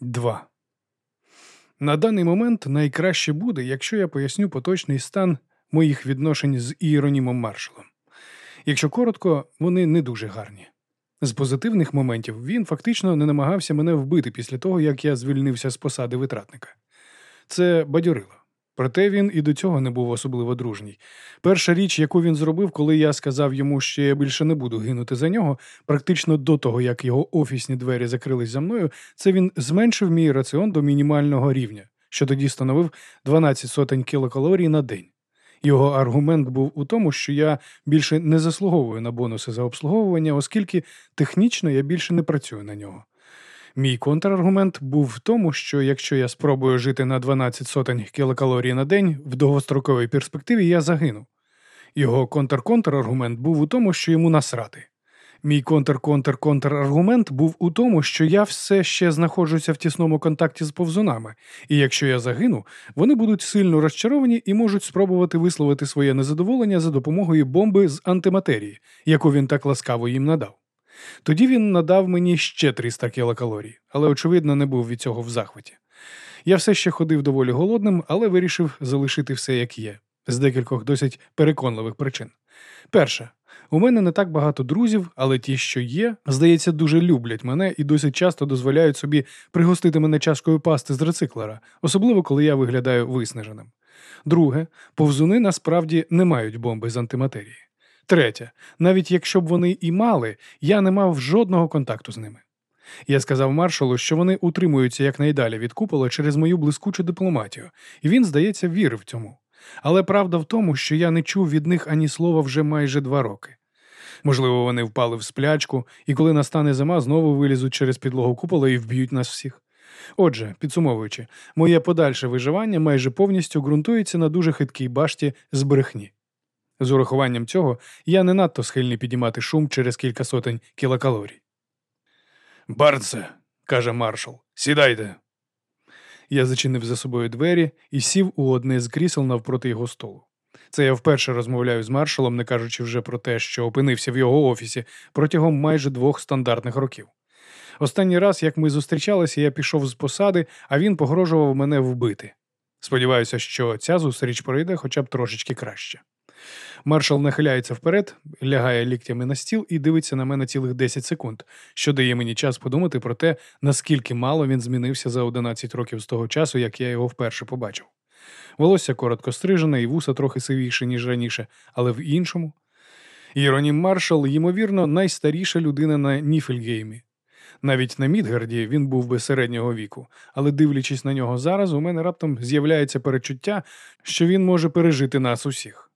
2. На даний момент найкраще буде, якщо я поясню поточний стан моїх відношень з Іеронімом Маршалом. Якщо коротко, вони не дуже гарні. З позитивних моментів він фактично не намагався мене вбити після того, як я звільнився з посади витратника. Це бадьорило. Проте він і до цього не був особливо дружній. Перша річ, яку він зробив, коли я сказав йому, що я більше не буду гинути за нього, практично до того, як його офісні двері закрились за мною, це він зменшив мій раціон до мінімального рівня, що тоді становив 12 сотень кілокалорій на день. Його аргумент був у тому, що я більше не заслуговую на бонуси за обслуговування, оскільки технічно я більше не працюю на нього. Мій контраргумент був в тому, що якщо я спробую жити на 12 сотень кілокалорій на день в довгостроковій перспективі, я загину. Його контр-контраргумент був у тому, що йому насрати. Мій контр-контр-контраргумент був у тому, що я все ще знаходжуся в тісному контакті з повзунами, і якщо я загину, вони будуть сильно розчаровані і можуть спробувати висловити своє незадоволення за допомогою бомби з антиматерії, яку він так ласкаво їм надав. Тоді він надав мені ще 300 кілокалорій, але, очевидно, не був від цього в захваті. Я все ще ходив доволі голодним, але вирішив залишити все як є, з декількох досить переконливих причин. Перше, у мене не так багато друзів, але ті, що є, здається, дуже люблять мене і досить часто дозволяють собі пригостити мене чашкою пасти з рециклера, особливо коли я виглядаю виснаженим. Друге, повзуни насправді не мають бомби з антиматерії. Третє, навіть якщо б вони і мали, я не мав жодного контакту з ними. Я сказав маршалу, що вони утримуються якнайдалі від купола через мою блискучу дипломатію, і він, здається, вірив цьому. Але правда в тому, що я не чув від них ані слова вже майже два роки. Можливо, вони впали в сплячку, і коли настане зима, знову вилізуть через підлогу купола і вб'ють нас всіх. Отже, підсумовуючи, моє подальше виживання майже повністю ґрунтується на дуже хиткій башті з брехні. З урахуванням цього я не надто схильний підіймати шум через кілька сотень кілокалорій. Барце, каже маршал, сідайте. Я зачинив за собою двері і сів у одне з крісел навпроти його столу. Це я вперше розмовляю з маршалом, не кажучи вже про те, що опинився в його офісі протягом майже двох стандартних років. Останній раз, як ми зустрічалися, я пішов з посади, а він погрожував мене вбити. Сподіваюся, що ця зустріч пройде хоча б трошечки краще. Маршал нахиляється вперед, лягає ліктями на стіл і дивиться на мене цілих 10 секунд, що дає мені час подумати про те, наскільки мало він змінився за 11 років з того часу, як я його вперше побачив. Волосся коротко стрижене і вуса трохи сивіше, ніж раніше, але в іншому. Іронім Маршал, ймовірно, найстаріша людина на Ніфельгеймі. Навіть на Мідгарді він був би середнього віку, але дивлячись на нього зараз, у мене раптом з'являється перечуття, що він може пережити нас усіх.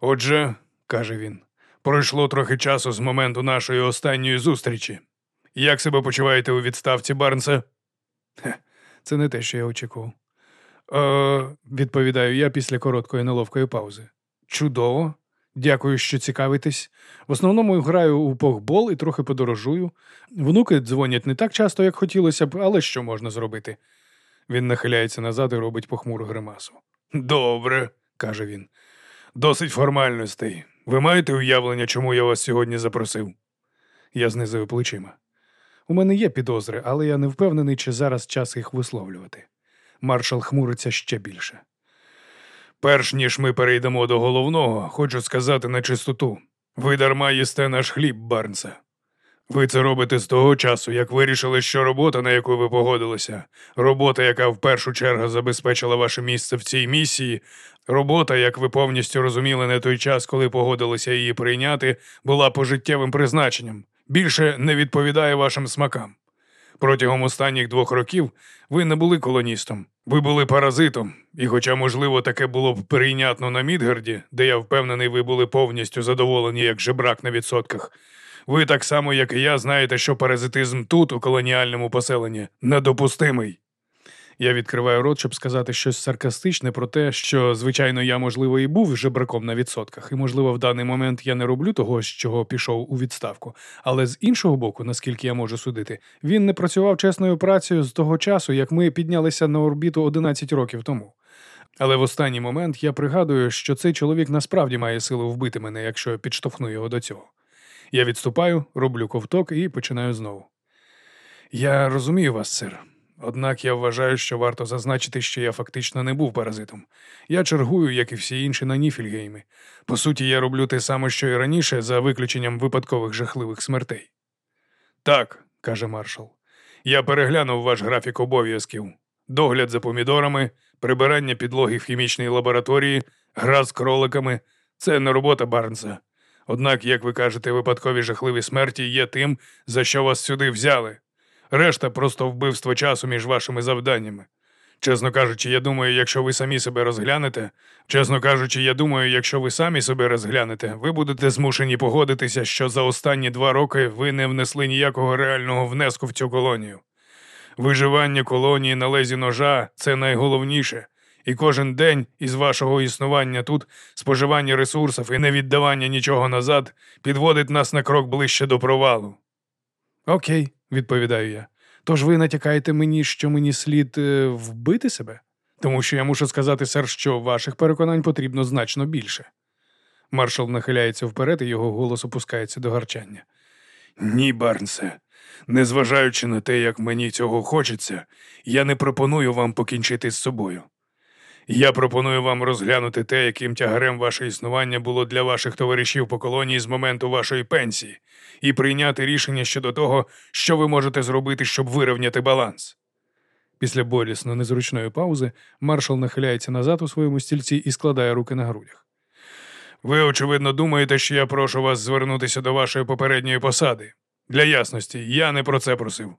Отже, каже він, пройшло трохи часу з моменту нашої останньої зустрічі. Як себе почуваєте у відставці, Барнсе? Хе, Це не те, що я очікував. «Е, відповідаю я після короткої неловкої паузи. Чудово. Дякую, що цікавитесь. В основному граю у погбол і трохи подорожую. Внуки дзвонять не так часто, як хотілося б, але що можна зробити? Він нахиляється назад і робить похмуру гримасу. Добре, каже він. Досить формальностей. Ви маєте уявлення, чому я вас сьогодні запросив? Я знизив плечима. У мене є підозри, але я не впевнений, чи зараз час їх висловлювати. Маршал хмуриться ще більше. Перш ніж ми перейдемо до головного, хочу сказати на чистоту. Ви дарма їсте наш хліб, Барнса. Ви це робите з того часу, як вирішили, що робота, на яку ви погодилися, робота, яка в першу чергу забезпечила ваше місце в цій місії, робота, як ви повністю розуміли на той час, коли погодилися її прийняти, була пожиттєвим призначенням, більше не відповідає вашим смакам. Протягом останніх двох років ви не були колоністом, ви були паразитом, і, хоча, можливо, таке було б прийнятно на Мідгарді, де я впевнений, ви були повністю задоволені як жебрак на відсотках. Ви так само, як і я, знаєте, що паразитизм тут, у колоніальному поселенні, недопустимий. Я відкриваю рот, щоб сказати щось саркастичне про те, що, звичайно, я, можливо, і був жебраком на відсотках, і, можливо, в даний момент я не роблю того, з чого пішов у відставку. Але з іншого боку, наскільки я можу судити, він не працював чесною працею з того часу, як ми піднялися на орбіту 11 років тому. Але в останній момент я пригадую, що цей чоловік насправді має силу вбити мене, якщо підштовхну його до цього. Я відступаю, роблю ковток і починаю знову. Я розумію вас, сир. Однак я вважаю, що варто зазначити, що я фактично не був паразитом. Я чергую, як і всі інші на Ніфільгеймі. По суті, я роблю те саме, що і раніше, за виключенням випадкових жахливих смертей. Так, каже маршал, я переглянув ваш графік обов'язків: догляд за помідорами, прибирання підлоги в хімічній лабораторії, гра з кроликами це не робота Барнса. Однак, як ви кажете, випадкові жахливі смерті є тим, за що вас сюди взяли. Решта просто вбивство часу між вашими завданнями. Чесно кажучи, я думаю, якщо ви самі себе розглянете, чесно кажучи, я думаю, якщо ви самі себе розглянете, ви будете змушені погодитися, що за останні два роки ви не внесли ніякого реального внеску в цю колонію. Виживання колонії на лезі ножа це найголовніше, і кожен день із вашого існування тут споживання ресурсів і невіддавання нічого назад підводить нас на крок ближче до провалу. Окей, відповідаю я. Тож ви натякаєте мені, що мені слід е, вбити себе? Тому що я мушу сказати, сер, що ваших переконань потрібно значно більше. Маршал нахиляється вперед, і його голос опускається до гарчання. Ні, Барнсе, незважаючи на те, як мені цього хочеться, я не пропоную вам покінчити з собою. Я пропоную вам розглянути те, яким тягарем ваше існування було для ваших товаришів по колонії з моменту вашої пенсії, і прийняти рішення щодо того, що ви можете зробити, щоб вирівняти баланс. Після болісно незручної паузи маршал нахиляється назад у своєму стільці і складає руки на грудях. Ви, очевидно, думаєте, що я прошу вас звернутися до вашої попередньої посади. Для ясності, я не про це просив.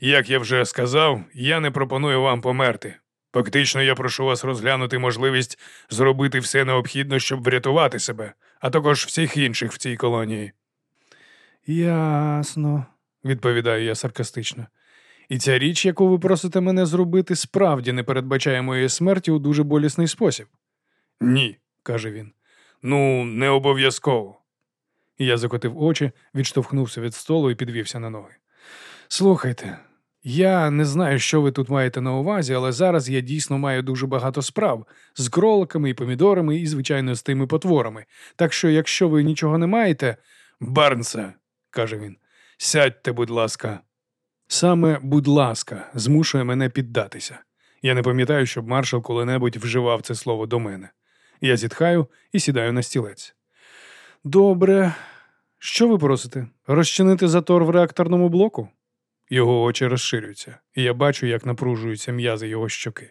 Як я вже сказав, я не пропоную вам померти. Фактично, я прошу вас розглянути можливість зробити все необхідне, щоб врятувати себе, а також всіх інших в цій колонії. Ясно, відповідаю я саркастично. І ця річ, яку ви просите мене зробити, справді не передбачає моєї смерті у дуже болісний спосіб. Ні, каже він. Ну, не обов'язково. Я закотив очі, відштовхнувся від столу і підвівся на ноги. Слухайте, я не знаю, що ви тут маєте на увазі, але зараз я дійсно маю дуже багато справ з кроликами і помідорами, і, звичайно, з тими потворами. Так що, якщо ви нічого не маєте, Барнсе, каже він, сядьте, будь ласка. Саме, будь ласка, змушує мене піддатися. Я не пам'ятаю, щоб маршал коли-небудь вживав це слово до мене. Я зітхаю і сідаю на стілець. Добре, що ви просите? Розчинити затор в реакторному блоку? Його очі розширюються, і я бачу, як напружуються м'язи його щоки.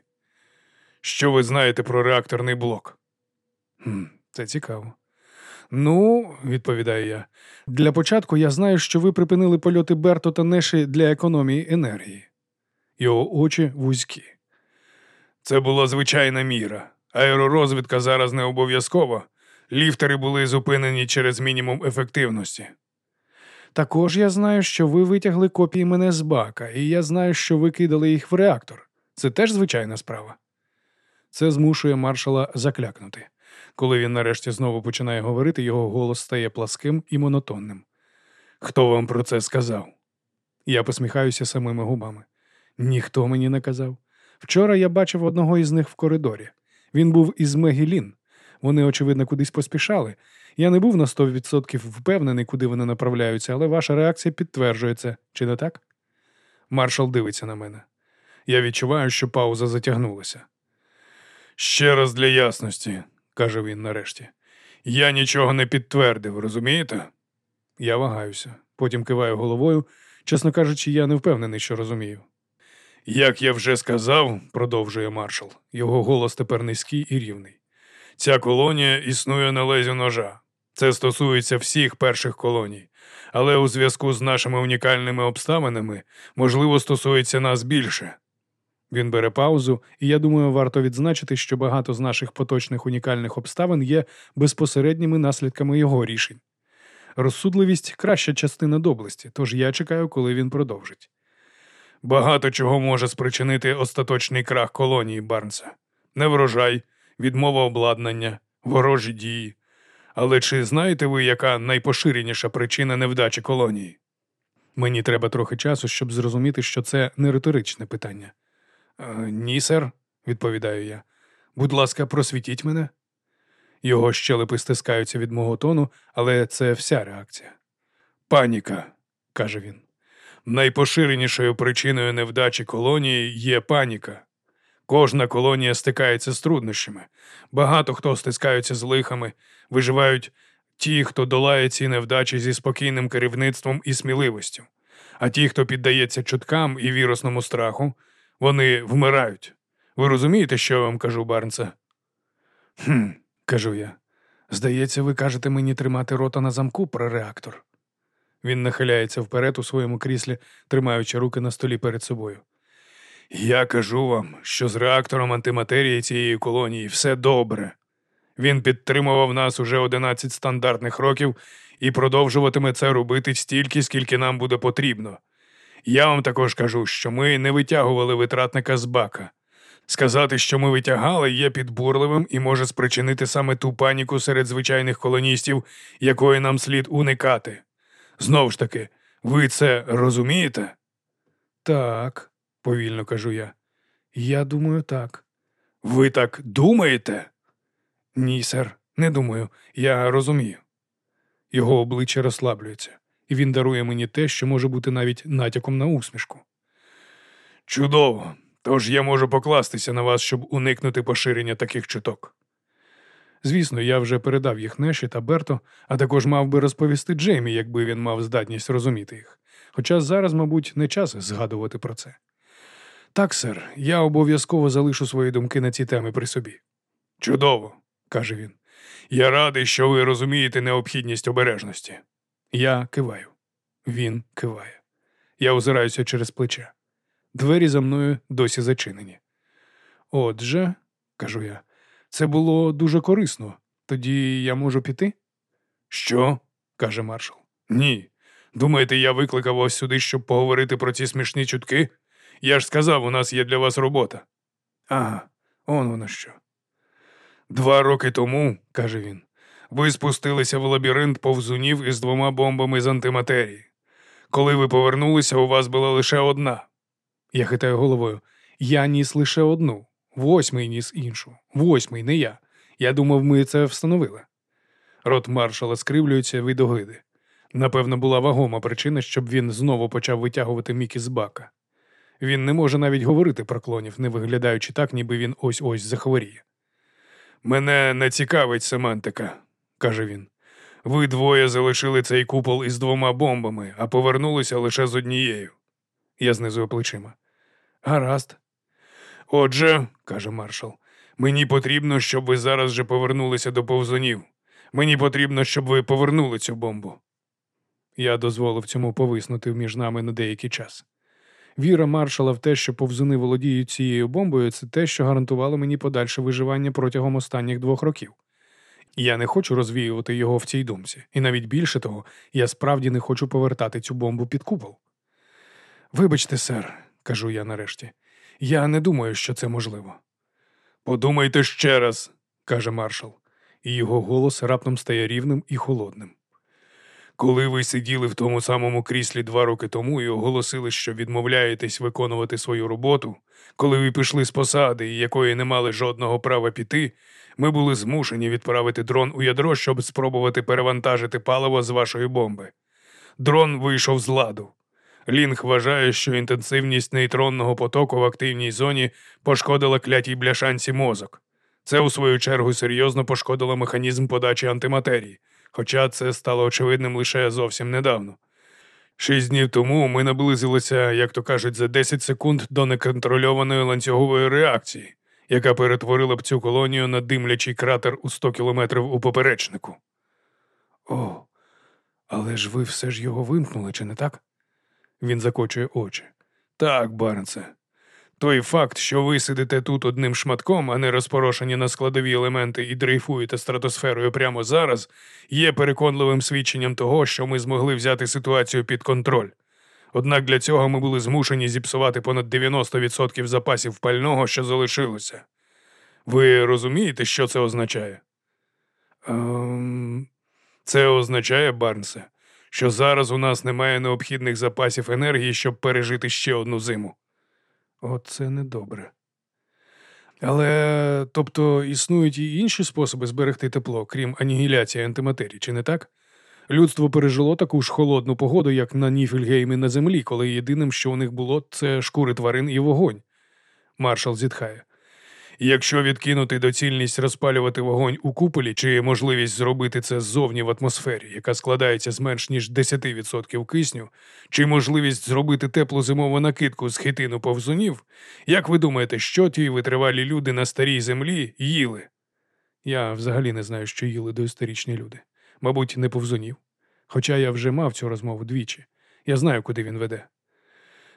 Що ви знаєте про реакторний блок? «Хм, Це цікаво. Ну, відповідаю я, для початку я знаю, що ви припинили польоти Берто та Неші для економії енергії. Його очі вузькі. Це була звичайна міра. Аеророзвідка зараз не обов'язкова. Ліфтери були зупинені через мінімум ефективності. Також я знаю, що ви витягли копії мене з бака, і я знаю, що ви кидали їх в реактор. Це теж звичайна справа. Це змушує маршала заклякнути. Коли він нарешті знову починає говорити, його голос стає пласким і монотонним. Хто вам про це сказав? Я посміхаюся самими губами. Ніхто мені не казав. Вчора я бачив одного із них в коридорі. Він був із Мегілін. Вони, очевидно, кудись поспішали. Я не був на 100% впевнений, куди вони направляються, але ваша реакція підтверджує це, чи не так? Маршал дивиться на мене. Я відчуваю, що пауза затягнулася. Ще раз для ясності, каже він нарешті. Я нічого не підтвердив, розумієте? Я вагаюся, потім киваю головою. Чесно кажучи, я не впевнений, що розумію. Як я вже сказав, продовжує маршал, його голос тепер низький і рівний. Ця колонія існує на лезі ножа. Це стосується всіх перших колоній, але у зв'язку з нашими унікальними обставинами, можливо, стосується нас більше. Він бере паузу, і я думаю, варто відзначити, що багато з наших поточних унікальних обставин є безпосередніми наслідками його рішень. Розсудливість краща частина доблесті, тож я чекаю, коли він продовжить. Багато чого може спричинити остаточний крах колонії Барнса. Неврожай, відмова обладнання, ворожі дії. Але чи знаєте ви, яка найпоширеніша причина невдачі колонії? Мені треба трохи часу, щоб зрозуміти, що це не риторичне питання. «Е, Ні, сер, відповідаю я. Будь ласка, просвітіть мене. Його щелепи стискаються від мого тону, але це вся реакція. Паніка, каже він. Найпоширенішою причиною невдачі колонії є паніка. Кожна колонія стикається з труднощами. Багато хто стискаються з лихами, виживають ті, хто долає ці невдачі зі спокійним керівництвом і сміливостю. А ті, хто піддається чуткам і вірусному страху, вони вмирають. Ви розумієте, що я вам кажу, Барнса? Хм, кажу я. Здається, ви кажете мені тримати рота на замку про реактор. Він нахиляється вперед у своєму кріслі, тримаючи руки на столі перед собою. Я кажу вам, що з реактором антиматерії цієї колонії все добре. Він підтримував нас уже 11 стандартних років і продовжуватиме це робити стільки, скільки нам буде потрібно. Я вам також кажу, що ми не витягували витратника з бака. Сказати, що ми витягали, є підбурливим і може спричинити саме ту паніку серед звичайних колоністів, якої нам слід уникати. Знову ж таки, ви це розумієте? Так, повільно кажу я. Я думаю, так. Ви так думаєте? Ні, сер, не думаю. Я розумію. Його обличчя розслаблюється, і він дарує мені те, що може бути навіть натяком на усмішку. Чудово. Тож я можу покластися на вас, щоб уникнути поширення таких чуток. Звісно, я вже передав їх Неші та Берто, а також мав би розповісти Джеймі, якби він мав здатність розуміти їх. Хоча зараз, мабуть, не час згадувати про це. Так, сер, я обов'язково залишу свої думки на ці теми при собі. Чудово, каже він. Я радий, що ви розумієте необхідність обережності. Я киваю. Він киває. Я озираюся через плече. Двері за мною досі зачинені. Отже, кажу я, це було дуже корисно. Тоді я можу піти? Що? каже маршал. Ні. Думаєте, я викликав вас сюди, щоб поговорити про ці смішні чутки? Я ж сказав, у нас є для вас робота. Ага, он воно що. Два роки тому, каже він, ви спустилися в лабіринт повзунів із двома бомбами з антиматерії. Коли ви повернулися, у вас була лише одна. Я хитаю головою. Я ніс лише одну, восьмий ніс іншу. Восьмий, не я. Я думав, ми це встановили. Рот маршала скривлюється від огиди. Напевно, була вагома причина, щоб він знову почав витягувати Мікі з бака. Він не може навіть говорити про клонів, не виглядаючи так, ніби він ось ось захворіє. Мене не цікавить семантика, каже він. Ви двоє залишили цей купол із двома бомбами, а повернулися лише з однією. Я знизую плечима. Гаразд. Отже, каже маршал, мені потрібно, щоб ви зараз же повернулися до повзунів. Мені потрібно, щоб ви повернули цю бомбу. Я дозволив цьому повиснути між нами на деякий час. Віра маршала в те, що повзуни володіють цією бомбою, це те, що гарантувало мені подальше виживання протягом останніх двох років. Я не хочу розвіювати його в цій думці, і навіть більше того, я справді не хочу повертати цю бомбу під купол. Вибачте, сер, кажу я нарешті, я не думаю, що це можливо. Подумайте ще раз, каже маршал, і його голос раптом стає рівним і холодним. Коли ви сиділи в тому самому кріслі два роки тому і оголосили, що відмовляєтесь виконувати свою роботу, коли ви пішли з посади, якої не мали жодного права піти, ми були змушені відправити дрон у ядро, щоб спробувати перевантажити паливо з вашої бомби. Дрон вийшов з ладу. Лінг вважає, що інтенсивність нейтронного потоку в активній зоні пошкодила клятій бляшанці мозок. Це, у свою чергу, серйозно пошкодило механізм подачі антиматерії, хоча це стало очевидним лише зовсім недавно. Шість днів тому ми наблизилися, як то кажуть, за 10 секунд до неконтрольованої ланцюгової реакції, яка перетворила б цю колонію на димлячий кратер у 100 кілометрів у поперечнику. О, але ж ви все ж його вимкнули, чи не так? Він закочує очі. Так, Барнсе. Той факт, що ви сидите тут одним шматком, а не розпорошені на складові елементи і дрейфуєте стратосферою прямо зараз, є переконливим свідченням того, що ми змогли взяти ситуацію під контроль. Однак для цього ми були змушені зіпсувати понад 90% запасів пального, що залишилося. Ви розумієте, що це означає? Ем... Це означає, Барнсе, що зараз у нас немає необхідних запасів енергії, щоб пережити ще одну зиму. Оце недобре. Але тобто існують і інші способи зберегти тепло, крім анігіляції антиматерії, чи не так? Людство пережило таку ж холодну погоду, як на Ніфельгеймі на землі, коли єдиним, що у них було, це шкури тварин і вогонь. Маршал зітхає. Якщо відкинути доцільність розпалювати вогонь у куполі чи можливість зробити це ззовні в атмосфері, яка складається з менш ніж 10% кисню, чи можливість зробити теплу зимову накидку з хитину повзунів, як ви думаєте, що ті витривалі люди на старій землі їли? Я взагалі не знаю, що їли доісторичні люди. Мабуть, не повзунів. Хоча я вже мав цю розмову двічі. Я знаю, куди він веде.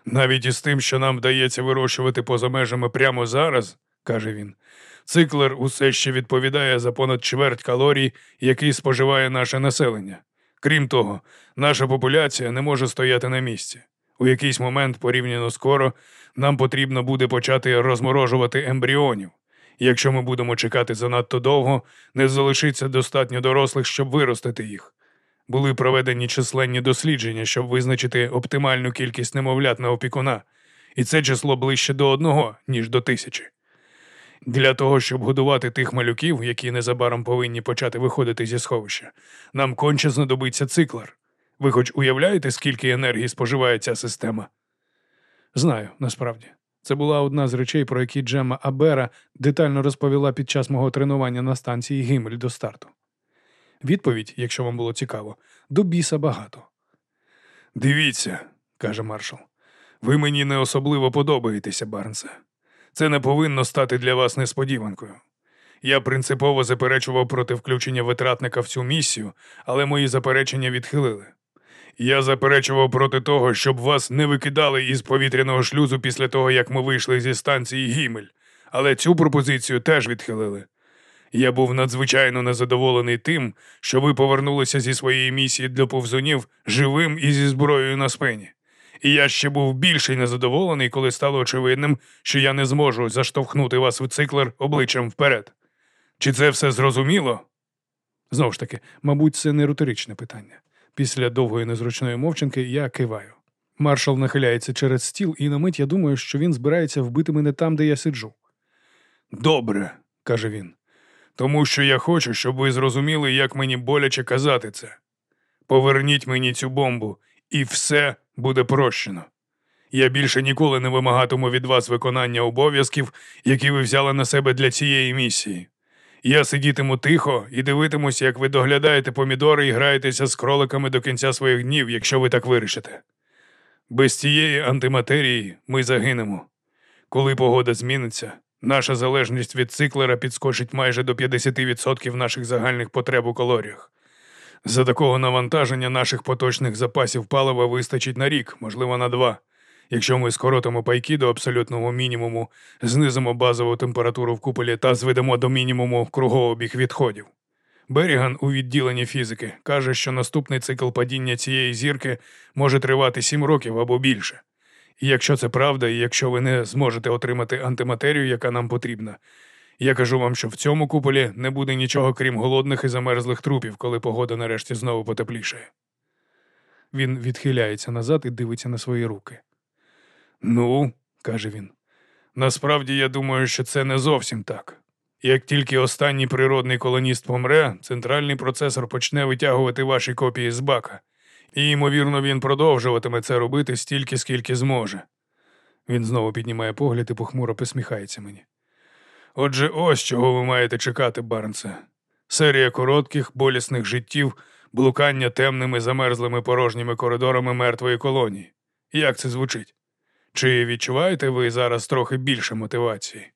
Навіть із тим, що нам вдається вирощувати поза межами прямо зараз, каже він, циклер усе ще відповідає за понад чверть калорій, які споживає наше населення. Крім того, наша популяція не може стояти на місці. У якийсь момент, порівняно скоро, нам потрібно буде почати розморожувати ембріонів. Якщо ми будемо чекати занадто довго, не залишиться достатньо дорослих, щоб виростити їх. Були проведені численні дослідження, щоб визначити оптимальну кількість немовлят на опікуна, і це число ближче до одного, ніж до тисячі. Для того, щоб годувати тих малюків, які незабаром повинні почати виходити зі сховища, нам конче знадобиться циклер. Ви хоч уявляєте, скільки енергії споживає ця система? Знаю, насправді. Це була одна з речей, про які Джема Абера детально розповіла під час мого тренування на станції Гімель до старту. Відповідь, якщо вам було цікаво, до біса багато. Дивіться, каже маршал, ви мені не особливо подобаєтеся, Барнсе. Це не повинно стати для вас несподіванкою. Я принципово заперечував проти включення витратника в цю місію, але мої заперечення відхилили. Я заперечував проти того, щоб вас не викидали із повітряного шлюзу після того, як ми вийшли зі станції Гімель, але цю пропозицію теж відхилили. Я був надзвичайно незадоволений тим, що ви повернулися зі своєї місії для повзунів живим і зі зброєю на спині. І я ще був більше незадоволений, коли стало очевидним, що я не зможу заштовхнути вас в циклер обличчям вперед. Чи це все зрозуміло? Знову ж таки, мабуть, це не риторичне питання. Після довгої незручної мовчинки я киваю. Маршал нахиляється через стіл, і на мить я думаю, що він збирається вбити мене там, де я сиджу. Добре, каже він. Тому що я хочу, щоб ви зрозуміли, як мені боляче казати це. Поверніть мені цю бомбу, і все буде прощено. Я більше ніколи не вимагатиму від вас виконання обов'язків, які ви взяли на себе для цієї місії. Я сидітиму тихо і дивитимусь, як ви доглядаєте помідори і граєтеся з кроликами до кінця своїх днів, якщо ви так вирішите. Без цієї антиматерії ми загинемо. Коли погода зміниться, наша залежність від циклера підскочить майже до 50% наших загальних потреб у калоріях. За такого навантаження наших поточних запасів палива вистачить на рік, можливо, на два. Якщо ми скоротимо пайки до абсолютного мінімуму, знизимо базову температуру в куполі та зведемо до мінімуму кругообіг відходів. Беріган у відділенні фізики каже, що наступний цикл падіння цієї зірки може тривати 7 років або більше. І якщо це правда, і якщо ви не зможете отримати антиматерію, яка нам потрібна, я кажу вам, що в цьому куполі не буде нічого крім голодних і замерзлих трупів, коли погода нарешті знову потеплішає. Він відхиляється назад і дивиться на свої руки. Ну, каже він, насправді я думаю, що це не зовсім так. Як тільки останній природний колоніст помре, центральний процесор почне витягувати ваші копії з бака, і, ймовірно, він продовжуватиме це робити стільки, скільки зможе. Він знову піднімає погляд і похмуро посміхається мені. Отже, ось чого ви маєте чекати, Барнсе. Серія коротких, болісних життів, блукання темними замерзлими порожніми коридорами мертвої колонії. Як це звучить? Чи відчуваєте ви зараз трохи більше мотивації?